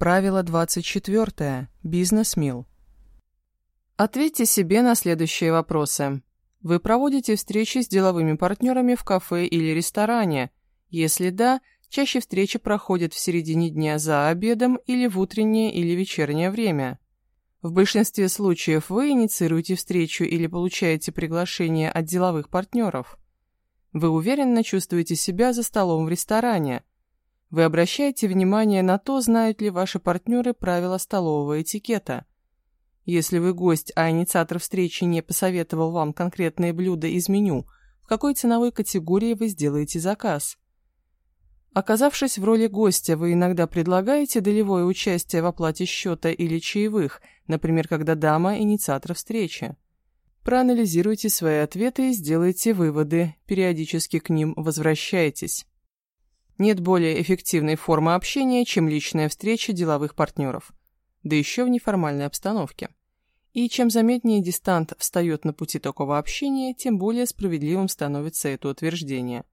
Правило 24. Бизнес-мил. Ответьте себе на следующие вопросы. Вы проводите встречи с деловыми партнерами в кафе или ресторане? Если да, чаще встречи проходят в середине дня за обедом или в утреннее или вечернее время. В большинстве случаев вы инициируете встречу или получаете приглашение от деловых партнеров. Вы уверенно чувствуете себя за столом в ресторане – вы обращаете внимание на то, знают ли ваши партнеры правила столового этикета. Если вы гость, а инициатор встречи не посоветовал вам конкретные блюда из меню, в какой ценовой категории вы сделаете заказ? Оказавшись в роли гостя, вы иногда предлагаете долевое участие в оплате счета или чаевых, например, когда дама – инициатор встречи. Проанализируйте свои ответы и сделайте выводы, периодически к ним возвращайтесь. Нет более эффективной формы общения, чем личная встреча деловых партнеров, да еще в неформальной обстановке. И чем заметнее дистант встает на пути такого общения, тем более справедливым становится это утверждение.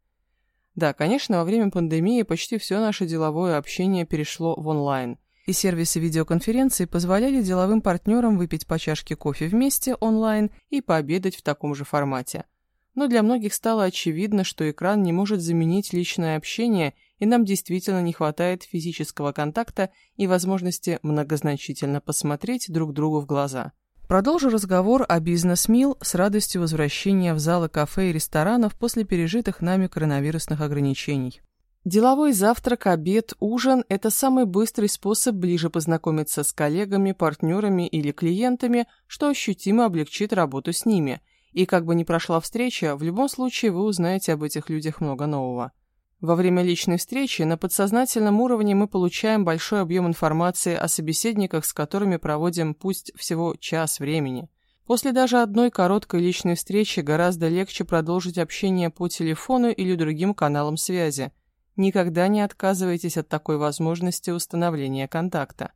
Да, конечно, во время пандемии почти все наше деловое общение перешло в онлайн, и сервисы видеоконференции позволяли деловым партнерам выпить по чашке кофе вместе онлайн и пообедать в таком же формате – но для многих стало очевидно, что экран не может заменить личное общение, и нам действительно не хватает физического контакта и возможности многозначительно посмотреть друг другу в глаза. Продолжу разговор о бизнес-мил с радостью возвращения в залы кафе и ресторанов после пережитых нами коронавирусных ограничений. Деловой завтрак, обед, ужин – это самый быстрый способ ближе познакомиться с коллегами, партнерами или клиентами, что ощутимо облегчит работу с ними – и как бы ни прошла встреча, в любом случае вы узнаете об этих людях много нового. Во время личной встречи на подсознательном уровне мы получаем большой объем информации о собеседниках, с которыми проводим пусть всего час времени. После даже одной короткой личной встречи гораздо легче продолжить общение по телефону или другим каналам связи. Никогда не отказывайтесь от такой возможности установления контакта.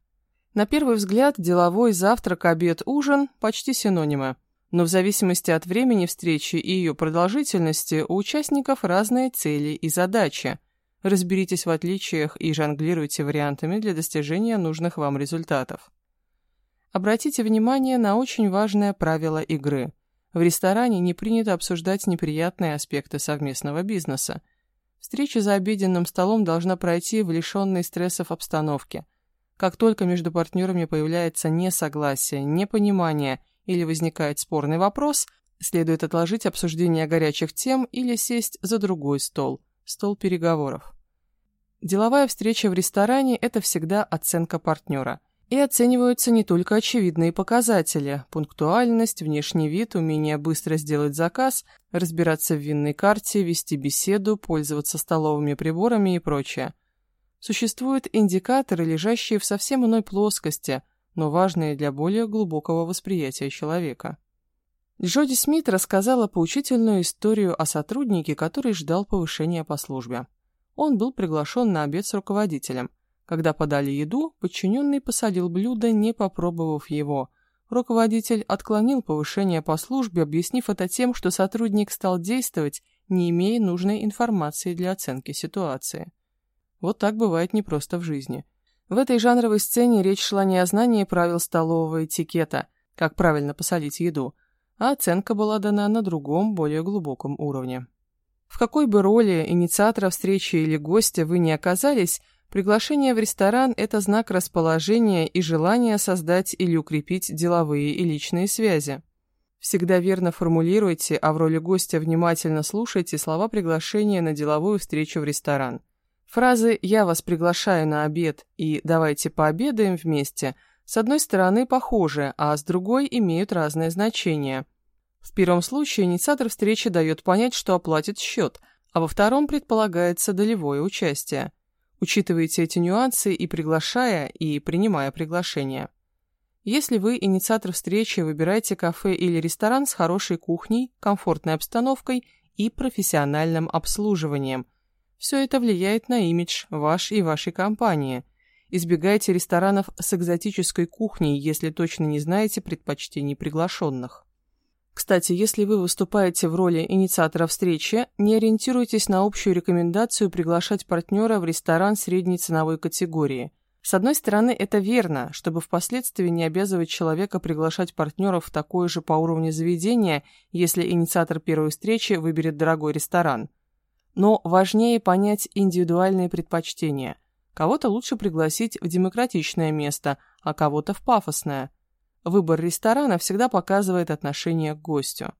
На первый взгляд, деловой завтрак, обед, ужин – почти синонимы – но в зависимости от времени встречи и ее продолжительности у участников разные цели и задачи. Разберитесь в отличиях и жонглируйте вариантами для достижения нужных вам результатов. Обратите внимание на очень важное правило игры. В ресторане не принято обсуждать неприятные аспекты совместного бизнеса. Встреча за обеденным столом должна пройти в лишенной стрессов обстановке. Как только между партнерами появляется несогласие, непонимание – или возникает спорный вопрос, следует отложить обсуждение горячих тем или сесть за другой стол, стол переговоров. Деловая встреча в ресторане – это всегда оценка партнера. И оцениваются не только очевидные показатели – пунктуальность, внешний вид, умение быстро сделать заказ, разбираться в винной карте, вести беседу, пользоваться столовыми приборами и прочее. Существуют индикаторы, лежащие в совсем иной плоскости, но важные для более глубокого восприятия человека. Джоди Смит рассказала поучительную историю о сотруднике, который ждал повышения по службе. Он был приглашен на обед с руководителем. Когда подали еду, подчиненный посадил блюдо, не попробовав его. Руководитель отклонил повышение по службе, объяснив это тем, что сотрудник стал действовать, не имея нужной информации для оценки ситуации. Вот так бывает не просто в жизни. В этой жанровой сцене речь шла не о знании правил столового этикета, как правильно посолить еду, а оценка была дана на другом, более глубоком уровне. В какой бы роли инициатора встречи или гостя вы ни оказались, приглашение в ресторан – это знак расположения и желания создать или укрепить деловые и личные связи. Всегда верно формулируйте, а в роли гостя внимательно слушайте слова приглашения на деловую встречу в ресторан – Фразы «я вас приглашаю на обед» и «давайте пообедаем вместе» с одной стороны похожи, а с другой имеют разное значение. В первом случае инициатор встречи дает понять, что оплатит счет, а во втором предполагается долевое участие. Учитывайте эти нюансы и приглашая, и принимая приглашение. Если вы инициатор встречи, выбирайте кафе или ресторан с хорошей кухней, комфортной обстановкой и профессиональным обслуживанием – все это влияет на имидж ваш и вашей компании. Избегайте ресторанов с экзотической кухней, если точно не знаете предпочтений приглашенных. Кстати, если вы выступаете в роли инициатора встречи, не ориентируйтесь на общую рекомендацию приглашать партнера в ресторан средней ценовой категории. С одной стороны, это верно, чтобы впоследствии не обязывать человека приглашать партнеров в такое же по уровню заведения, если инициатор первой встречи выберет дорогой ресторан. Но важнее понять индивидуальные предпочтения. Кого-то лучше пригласить в демократичное место, а кого-то в пафосное. Выбор ресторана всегда показывает отношение к гостю.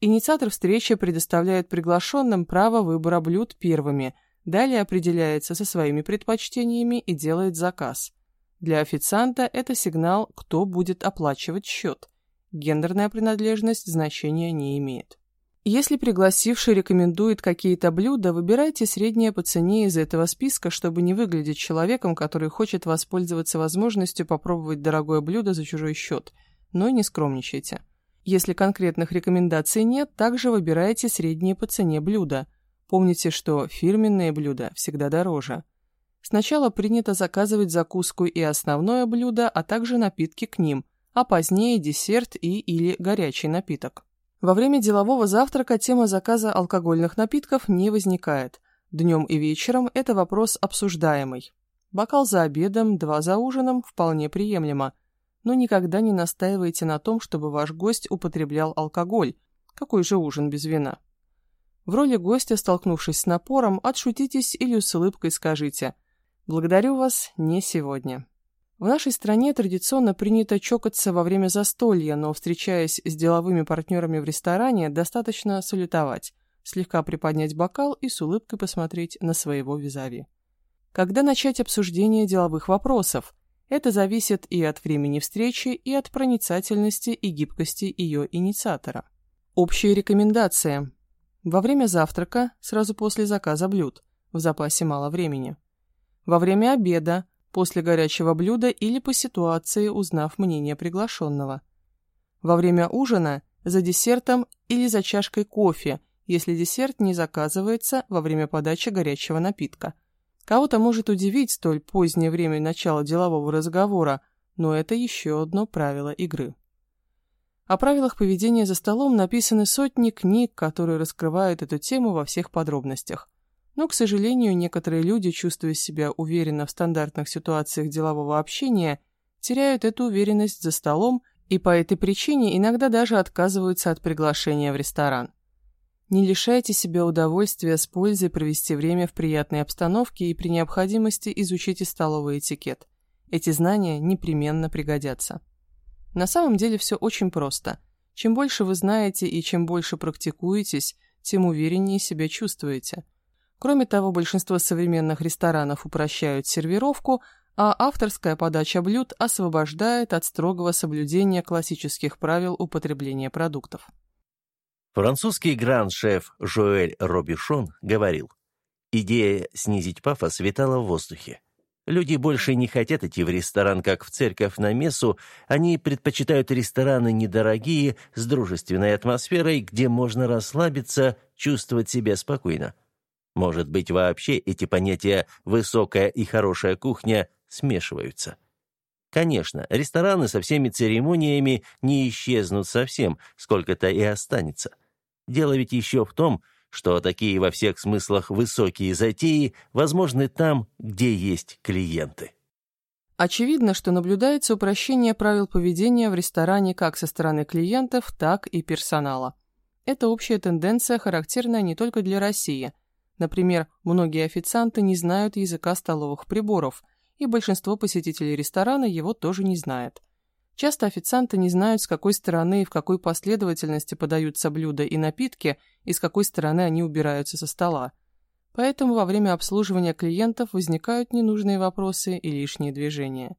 Инициатор встречи предоставляет приглашенным право выбора блюд первыми, далее определяется со своими предпочтениями и делает заказ. Для официанта это сигнал, кто будет оплачивать счет. Гендерная принадлежность значения не имеет. Если пригласивший рекомендует какие-то блюда, выбирайте среднее по цене из этого списка, чтобы не выглядеть человеком, который хочет воспользоваться возможностью попробовать дорогое блюдо за чужой счет, но не скромничайте. Если конкретных рекомендаций нет, также выбирайте средние по цене блюда. Помните, что фирменные блюда всегда дороже. Сначала принято заказывать закуску и основное блюдо, а также напитки к ним, а позднее десерт и или горячий напиток. Во время делового завтрака тема заказа алкогольных напитков не возникает. Днем и вечером это вопрос обсуждаемый. Бокал за обедом, два за ужином вполне приемлемо – но никогда не настаивайте на том, чтобы ваш гость употреблял алкоголь. Какой же ужин без вина? В роли гостя, столкнувшись с напором, отшутитесь или с улыбкой скажите «Благодарю вас, не сегодня». В нашей стране традиционно принято чокаться во время застолья, но, встречаясь с деловыми партнерами в ресторане, достаточно салютовать, слегка приподнять бокал и с улыбкой посмотреть на своего визави. Когда начать обсуждение деловых вопросов? Это зависит и от времени встречи, и от проницательности и гибкости ее инициатора. Общие рекомендации. Во время завтрака, сразу после заказа блюд, в запасе мало времени. Во время обеда, после горячего блюда или по ситуации, узнав мнение приглашенного. Во время ужина, за десертом или за чашкой кофе, если десерт не заказывается во время подачи горячего напитка – Кого-то может удивить столь позднее время начала делового разговора, но это еще одно правило игры. О правилах поведения за столом написаны сотни книг, которые раскрывают эту тему во всех подробностях. Но, к сожалению, некоторые люди, чувствуя себя уверенно в стандартных ситуациях делового общения, теряют эту уверенность за столом и по этой причине иногда даже отказываются от приглашения в ресторан. Не лишайте себя удовольствия с пользой провести время в приятной обстановке и при необходимости изучите столовый этикет. Эти знания непременно пригодятся. На самом деле все очень просто. Чем больше вы знаете и чем больше практикуетесь, тем увереннее себя чувствуете. Кроме того, большинство современных ресторанов упрощают сервировку, а авторская подача блюд освобождает от строгого соблюдения классических правил употребления продуктов. Французский гранд-шеф Жоэль Робишон говорил, «Идея снизить пафос витала в воздухе. Люди больше не хотят идти в ресторан, как в церковь на мессу, они предпочитают рестораны недорогие, с дружественной атмосферой, где можно расслабиться, чувствовать себя спокойно. Может быть, вообще эти понятия «высокая» и «хорошая кухня» смешиваются. Конечно, рестораны со всеми церемониями не исчезнут совсем, сколько-то и останется. Дело ведь еще в том, что такие во всех смыслах высокие затеи возможны там, где есть клиенты. Очевидно, что наблюдается упрощение правил поведения в ресторане как со стороны клиентов, так и персонала. Это общая тенденция, характерная не только для России. Например, многие официанты не знают языка столовых приборов, и большинство посетителей ресторана его тоже не знает. Часто официанты не знают, с какой стороны и в какой последовательности подаются блюда и напитки, и с какой стороны они убираются со стола. Поэтому во время обслуживания клиентов возникают ненужные вопросы и лишние движения.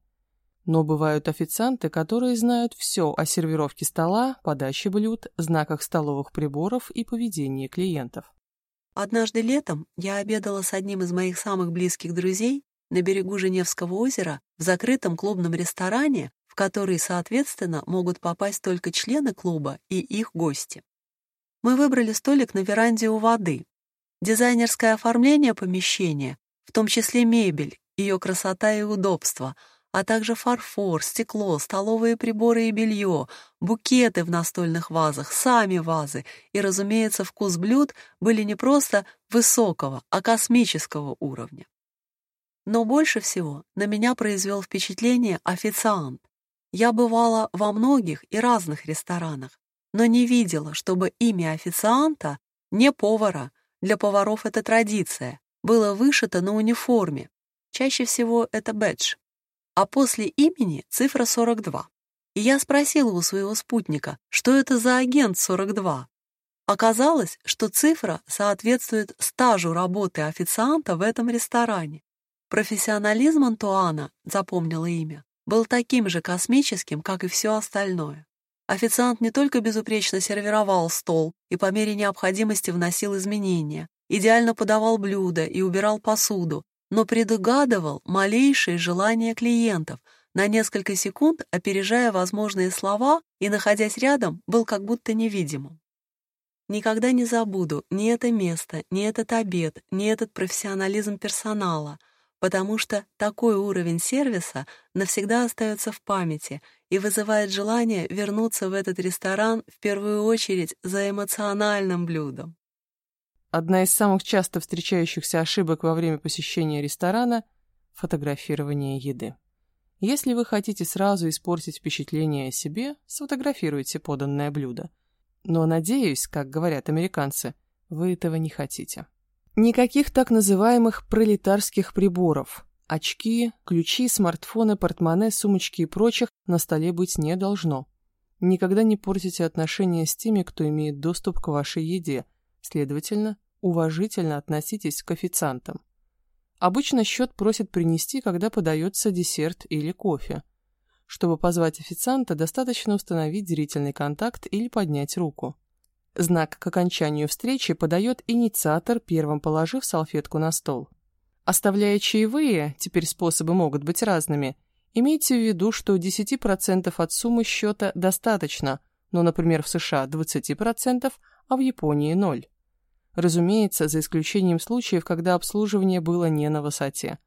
Но бывают официанты, которые знают все о сервировке стола, подаче блюд, знаках столовых приборов и поведении клиентов. Однажды летом я обедала с одним из моих самых близких друзей на берегу Женевского озера в закрытом клубном ресторане, который, соответственно, могут попасть только члены клуба и их гости. Мы выбрали столик на веранде у воды. Дизайнерское оформление помещения, в том числе мебель, ее красота и удобство, а также фарфор, стекло, столовые приборы и белье, букеты в настольных вазах, сами вазы и, разумеется, вкус блюд были не просто высокого, а космического уровня. Но больше всего на меня произвел впечатление официант. Я бывала во многих и разных ресторанах, но не видела, чтобы имя официанта, не повара, для поваров это традиция, было вышито на униформе. Чаще всего это бэдж. А после имени цифра 42. И я спросила у своего спутника, что это за агент 42. Оказалось, что цифра соответствует стажу работы официанта в этом ресторане. Профессионализм Антуана, запомнила имя, был таким же космическим, как и все остальное. Официант не только безупречно сервировал стол и по мере необходимости вносил изменения, идеально подавал блюда и убирал посуду, но предугадывал малейшие желания клиентов, на несколько секунд опережая возможные слова и, находясь рядом, был как будто невидимым. Никогда не забуду ни это место, ни этот обед, ни этот профессионализм персонала, потому что такой уровень сервиса навсегда остается в памяти и вызывает желание вернуться в этот ресторан в первую очередь за эмоциональным блюдом. Одна из самых часто встречающихся ошибок во время посещения ресторана – фотографирование еды. Если вы хотите сразу испортить впечатление о себе, сфотографируйте поданное блюдо – но, надеюсь, как говорят американцы, вы этого не хотите. Никаких так называемых пролетарских приборов. Очки, ключи, смартфоны, портмоне, сумочки и прочих на столе быть не должно. Никогда не портите отношения с теми, кто имеет доступ к вашей еде. Следовательно, уважительно относитесь к официантам. Обычно счет просят принести, когда подается десерт или кофе. Чтобы позвать официанта, достаточно установить зрительный контакт или поднять руку. Знак к окончанию встречи подает инициатор, первым положив салфетку на стол. Оставляя чаевые, теперь способы могут быть разными, имейте в виду, что 10% от суммы счета достаточно, но, например, в США 20%, а в Японии 0. Разумеется, за исключением случаев, когда обслуживание было не на высоте.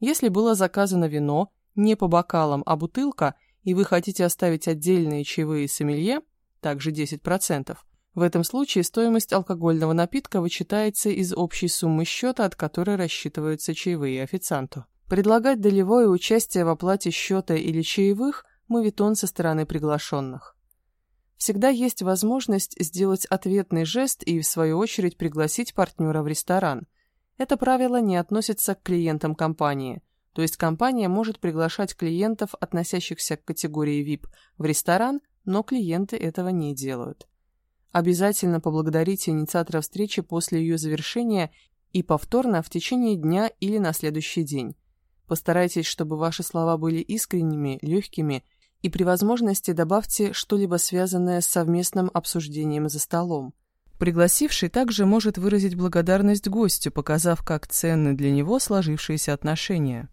Если было заказано вино не по бокалам, а бутылка, и вы хотите оставить отдельные чаевые сомелье, также 10%, в этом случае стоимость алкогольного напитка вычитается из общей суммы счета, от которой рассчитываются чаевые официанту. Предлагать долевое участие в оплате счета или чаевых – мавитон со стороны приглашенных. Всегда есть возможность сделать ответный жест и, в свою очередь, пригласить партнера в ресторан. Это правило не относится к клиентам компании – то есть компания может приглашать клиентов, относящихся к категории VIP, в ресторан, но клиенты этого не делают. Обязательно поблагодарите инициатора встречи после ее завершения и повторно в течение дня или на следующий день. Постарайтесь, чтобы ваши слова были искренними, легкими, и при возможности добавьте что-либо связанное с совместным обсуждением за столом. Пригласивший также может выразить благодарность гостю, показав, как ценны для него сложившиеся отношения.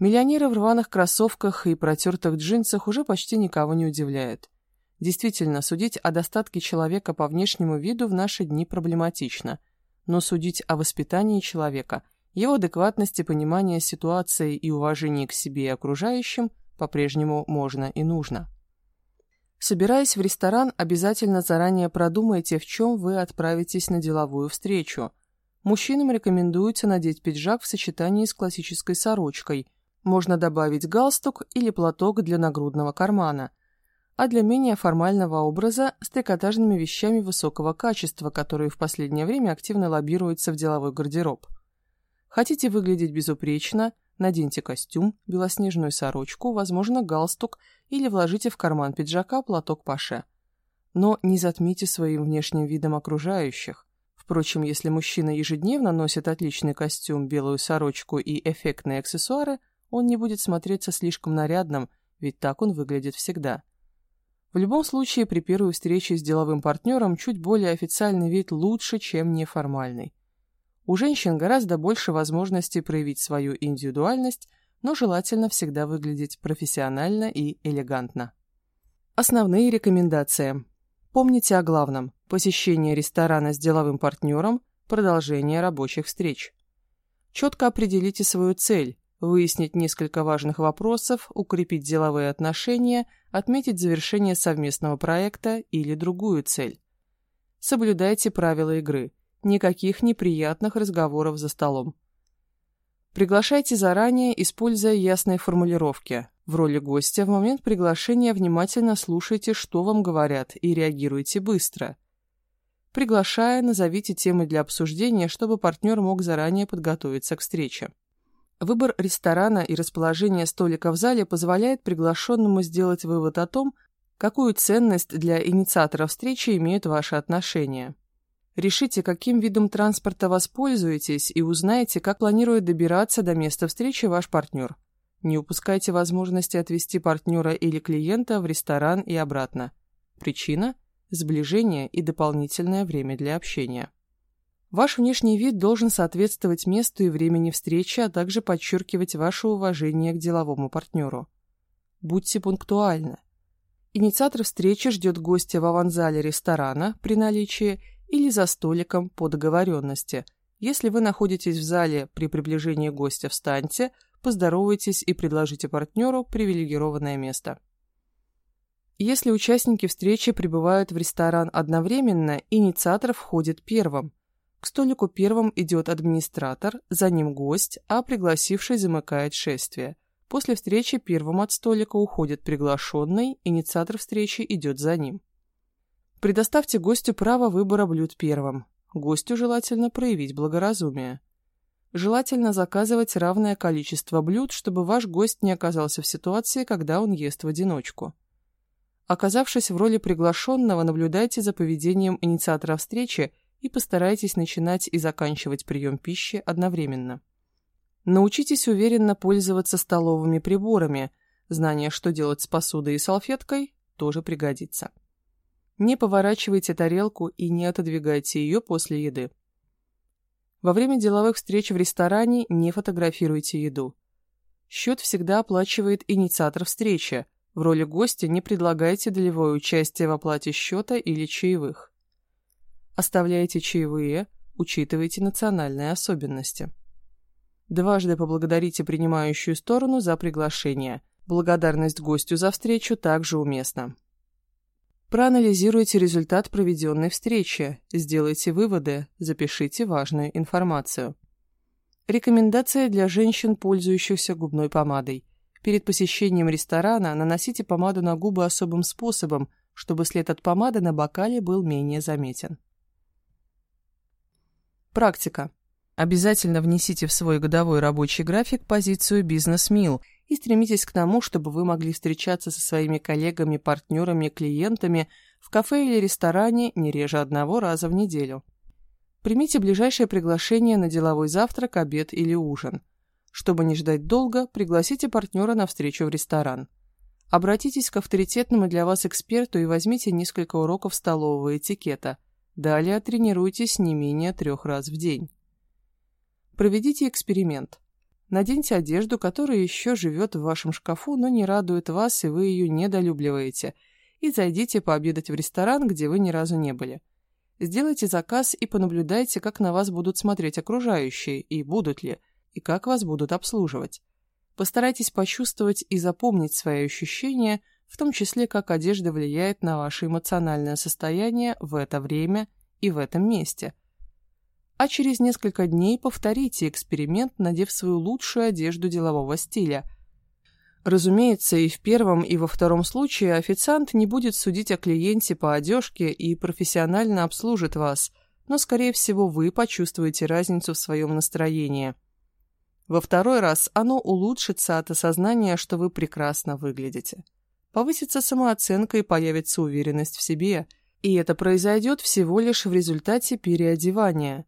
Миллионеры в рваных кроссовках и протертых джинсах уже почти никого не удивляют. Действительно, судить о достатке человека по внешнему виду в наши дни проблематично. Но судить о воспитании человека, его адекватности понимания ситуации и уважении к себе и окружающим по-прежнему можно и нужно. Собираясь в ресторан, обязательно заранее продумайте, в чем вы отправитесь на деловую встречу. Мужчинам рекомендуется надеть пиджак в сочетании с классической сорочкой – можно добавить галстук или платок для нагрудного кармана, а для менее формального образа с трикотажными вещами высокого качества, которые в последнее время активно лоббируются в деловой гардероб. Хотите выглядеть безупречно, наденьте костюм, белоснежную сорочку, возможно, галстук или вложите в карман пиджака платок паше. Но не затмите своим внешним видом окружающих. Впрочем, если мужчина ежедневно носит отличный костюм, белую сорочку и эффектные аксессуары, он не будет смотреться слишком нарядным, ведь так он выглядит всегда. В любом случае, при первой встрече с деловым партнером чуть более официальный вид лучше, чем неформальный. У женщин гораздо больше возможностей проявить свою индивидуальность, но желательно всегда выглядеть профессионально и элегантно. Основные рекомендации. Помните о главном – посещение ресторана с деловым партнером, продолжение рабочих встреч. Четко определите свою цель, выяснить несколько важных вопросов, укрепить деловые отношения, отметить завершение совместного проекта или другую цель. Соблюдайте правила игры. Никаких неприятных разговоров за столом. Приглашайте заранее, используя ясные формулировки. В роли гостя в момент приглашения внимательно слушайте, что вам говорят, и реагируйте быстро. Приглашая, назовите темы для обсуждения, чтобы партнер мог заранее подготовиться к встрече. Выбор ресторана и расположение столика в зале позволяет приглашенному сделать вывод о том, какую ценность для инициатора встречи имеют ваши отношения. Решите, каким видом транспорта воспользуетесь и узнаете, как планирует добираться до места встречи ваш партнер. Не упускайте возможности отвезти партнера или клиента в ресторан и обратно. Причина – сближение и дополнительное время для общения. Ваш внешний вид должен соответствовать месту и времени встречи, а также подчеркивать ваше уважение к деловому партнеру. Будьте пунктуальны. Инициатор встречи ждет гостя в аванзале ресторана при наличии или за столиком по договоренности. Если вы находитесь в зале при приближении гостя, встаньте, поздоровайтесь и предложите партнеру привилегированное место. Если участники встречи прибывают в ресторан одновременно, инициатор входит первым. К столику первым идет администратор, за ним гость, а пригласивший замыкает шествие. После встречи первым от столика уходит приглашенный, инициатор встречи идет за ним. Предоставьте гостю право выбора блюд первым. Гостю желательно проявить благоразумие. Желательно заказывать равное количество блюд, чтобы ваш гость не оказался в ситуации, когда он ест в одиночку. Оказавшись в роли приглашенного, наблюдайте за поведением инициатора встречи и постарайтесь начинать и заканчивать прием пищи одновременно. Научитесь уверенно пользоваться столовыми приборами. Знание, что делать с посудой и салфеткой, тоже пригодится. Не поворачивайте тарелку и не отодвигайте ее после еды. Во время деловых встреч в ресторане не фотографируйте еду. Счет всегда оплачивает инициатор встречи. В роли гостя не предлагайте долевое участие в оплате счета или чаевых. Оставляйте чаевые, учитывайте национальные особенности. Дважды поблагодарите принимающую сторону за приглашение. Благодарность гостю за встречу также уместна. Проанализируйте результат проведенной встречи, сделайте выводы, запишите важную информацию. Рекомендация для женщин, пользующихся губной помадой. Перед посещением ресторана наносите помаду на губы особым способом, чтобы след от помады на бокале был менее заметен. Практика. Обязательно внесите в свой годовой рабочий график позицию «Бизнес-мил» и стремитесь к тому, чтобы вы могли встречаться со своими коллегами, партнерами, клиентами в кафе или ресторане не реже одного раза в неделю. Примите ближайшее приглашение на деловой завтрак, обед или ужин. Чтобы не ждать долго, пригласите партнера на встречу в ресторан. Обратитесь к авторитетному для вас эксперту и возьмите несколько уроков столового этикета. Далее тренируйтесь не менее трех раз в день. Проведите эксперимент. Наденьте одежду, которая еще живет в вашем шкафу, но не радует вас, и вы ее недолюбливаете, и зайдите пообедать в ресторан, где вы ни разу не были. Сделайте заказ и понаблюдайте, как на вас будут смотреть окружающие, и будут ли, и как вас будут обслуживать. Постарайтесь почувствовать и запомнить свои ощущения, в том числе, как одежда влияет на ваше эмоциональное состояние в это время и в этом месте – а через несколько дней повторите эксперимент, надев свою лучшую одежду делового стиля. Разумеется, и в первом, и во втором случае официант не будет судить о клиенте по одежке и профессионально обслужит вас, но, скорее всего, вы почувствуете разницу в своем настроении. Во второй раз оно улучшится от осознания, что вы прекрасно выглядите. Повысится самооценка и появится уверенность в себе, и это произойдет всего лишь в результате переодевания –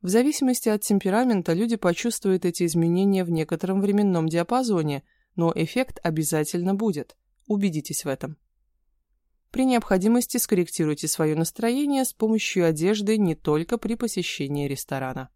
в зависимости от темперамента люди почувствуют эти изменения в некотором временном диапазоне, но эффект обязательно будет. Убедитесь в этом. При необходимости скорректируйте свое настроение с помощью одежды не только при посещении ресторана.